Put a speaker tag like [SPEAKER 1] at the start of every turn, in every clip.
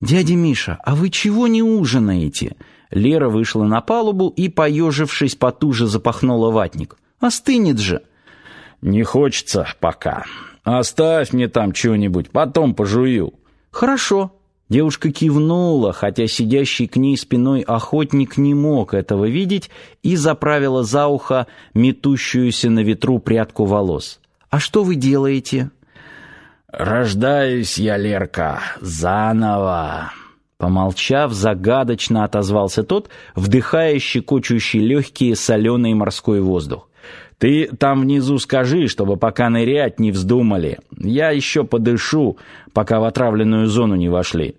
[SPEAKER 1] «Дядя Миша, а вы чего не ужинаете?» Лера вышла на палубу и, поежившись, потуже запахнула ватник. «Остынет же!»
[SPEAKER 2] «Не хочется пока. Оставь мне там что-нибудь, потом пожую».
[SPEAKER 1] «Хорошо». Девушка кивнула, хотя сидящий к ней спиной охотник не мог этого видеть, и заправила за ухо метущуюся на ветру прядку волос. «А что вы делаете?»
[SPEAKER 2] «Рождаюсь я, Лерка, заново!»
[SPEAKER 1] Помолчав, загадочно отозвался тот, вдыхая щекочущий легкий соленый морской воздух.
[SPEAKER 2] «Ты там внизу скажи, чтобы пока нырять не вздумали. Я еще подышу, пока в отравленную зону не вошли».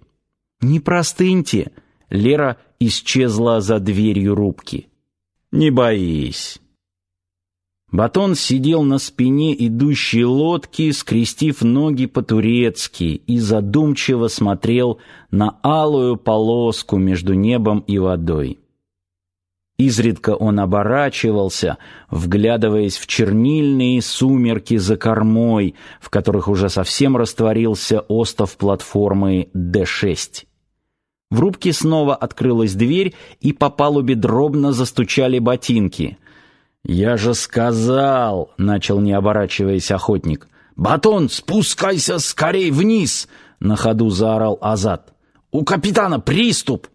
[SPEAKER 1] «Не простыньте!» Лера исчезла за дверью рубки.
[SPEAKER 2] «Не боись!»
[SPEAKER 1] Батон сидел на спине идущей лодки, скрестив ноги по-турецки, и задумчиво смотрел на алую полоску между небом и водой. Изредка он оборачивался, вглядываясь в чернильные сумерки за кормой, в которых уже совсем растворился остов платформы Д-6. В рубке снова открылась дверь, и по палубе дробно застучали ботинки —
[SPEAKER 2] «Я же сказал!» — начал не оборачиваясь охотник. «Батон, спускайся скорей вниз!» — на ходу заорал Азат. «У капитана приступ!»